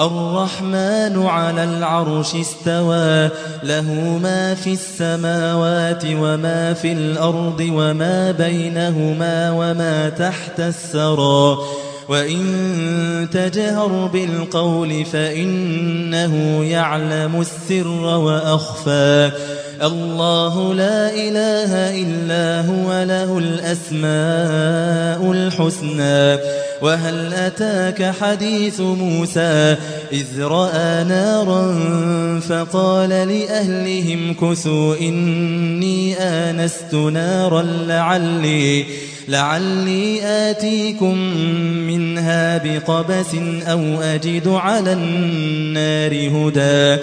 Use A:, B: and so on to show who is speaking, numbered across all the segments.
A: الرحمن على العرش استوى له ما في السماوات وما في الأرض وما بينهما وما تحت الثرى وإن تجهر بالقول فإنه يعلم السر وأخفى. الله لا إله إلا هو له الأسماء الحسنى وهل أتاك حديث موسى إذ رأى نارا فقال لأهلهم كثوا إني آنست نارا لعلي لعلي آتيكم منها بقبس أو أجد على النار هدى.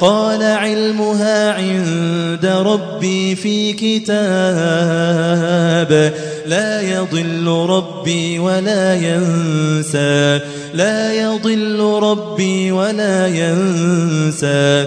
A: قال علمها عند ربي في كتاب لا يضل ربي ولا ينسى لا يضل ربي ولا ينسى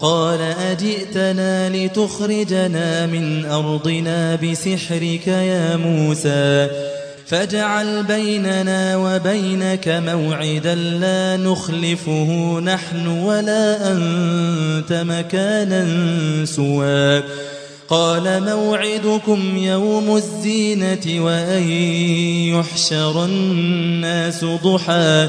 A: قال أجئتنا لتخرجنا من أرضنا بسحرك يا موسى. فاجعل بيننا وبينك موعدا لا نخلفه نحن ولا أنت مكانا سوى. قال موعدكم يوم الزينة وأن يحشر الناس ضحى.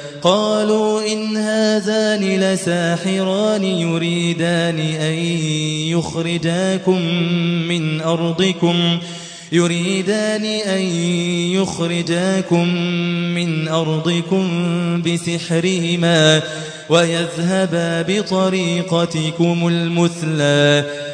A: قالوا إن هذان لساحران يريدان أن يخرجاكم من أرضكم يريدان أن يخرجاكم من أرضكم بسحرهما ويذهبا بطريقتكم المثلى.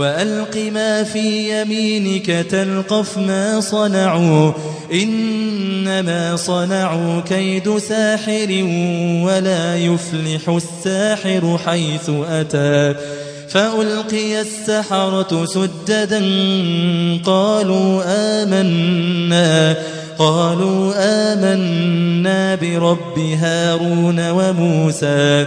A: وألق ما في يمينك تلقف ما صنعوا إنما صنعوا كيد ساحر ولا يفلح الساحر حيث أتى. فألقي السحرة سجدا قالوا آمنا قالوا آمنا برب هارون وموسى.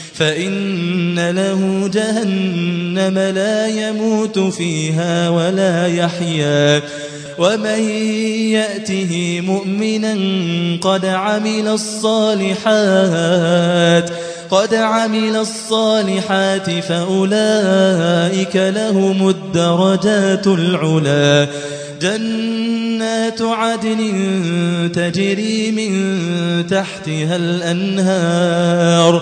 A: فإن له جهنم لا يموت فيها ولا يحيا. ومن يأته مؤمنا قد عمل الصالحات قد عمل الصالحات فأولئك لهم الدرجات العلا. جنات عدن تجري من تحتها الأنهار.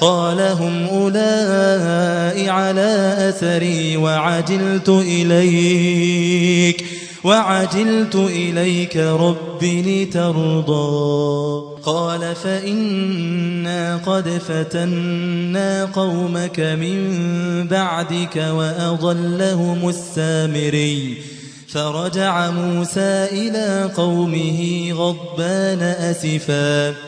A: قال هم أولئك على أثري وعجلت إليك وعجلت إليك رب لترضى. قال فإنا قد فتنا قومك من بعدك وأضلهم السامري. فرجع موسى إلى قومه غضبان أسفا.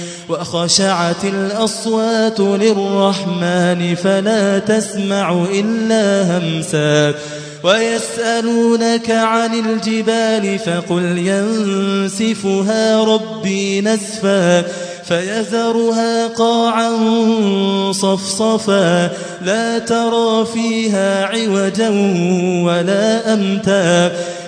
A: وخشعت الأصوات للرحمن فلا تسمع إلا همسا ويسألونك عن الجبال فقل ينسفها ربي نسفا فيذرها قاعا صفصفا لا ترى فيها عوجا ولا أمتا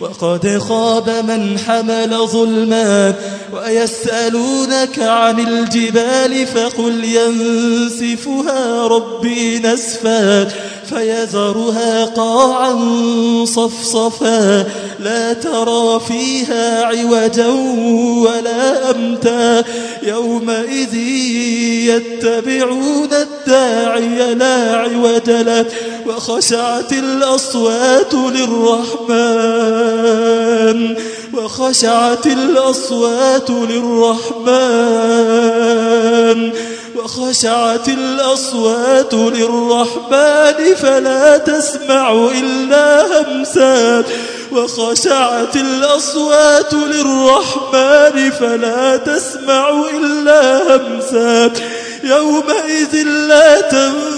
A: وقد خاب من حمل ظلما ويسألونك عن الجبال فقل ينسفها ربي نسفا فيذرها قاعا صفصفا لا ترى فيها عوجا ولا أمتا يومئذ يتبعون الداعي لا عوج له وخشعت الأصوات للرحمن وخشعت الأصوات للرحمن وخشعت الأصوات للرحمن فلا تسمع إلا همسا. وخشعت الأصوات للرحمن فلا تسمع إلا همسا. يومئذ لا تنفع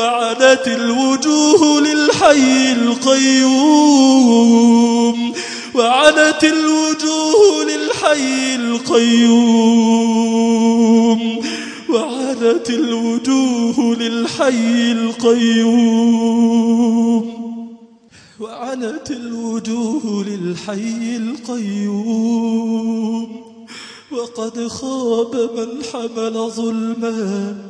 A: وعنت الوجوه للحي القيوم. وعنت الوجوه للحي القيوم. وعنت الوجوه للحي القيوم. وعنت الوجوه للحي القيوم. وقد خاب من حمل ظلما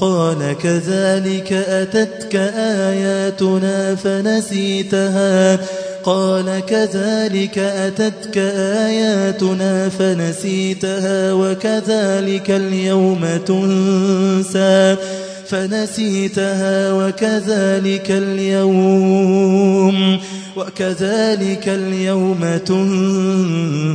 A: قال كذلك أتتك آياتنا فنسيتها. قال كذلك أتتك آياتنا فنسيتها وكذلك اليوم تنسى. فنسيتها وكذلك اليوم وكذلك اليوم تنسى.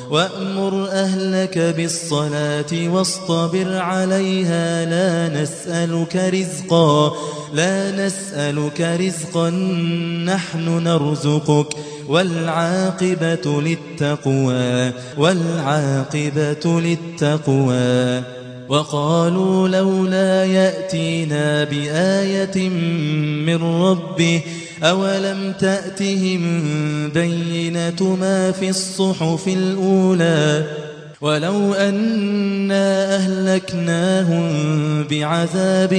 A: وأمر أهلك بالصلاة واصطبر عليها لا نسألك رزقا لا نسألك رزقا نحن نرزقك. والعاقبة للتقوى والعاقبة للتقوى. وقالوا لولا يأتينا بآية من ربه أولم تأتهم بينة ما في الصحف الأولى ولو أنا أهلكناهم بعذاب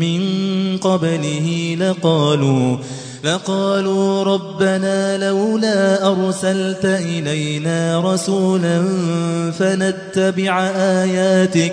A: من قبله لقالوا لقالوا ربنا لولا أرسلت إلينا رسولا فنتبع آياتك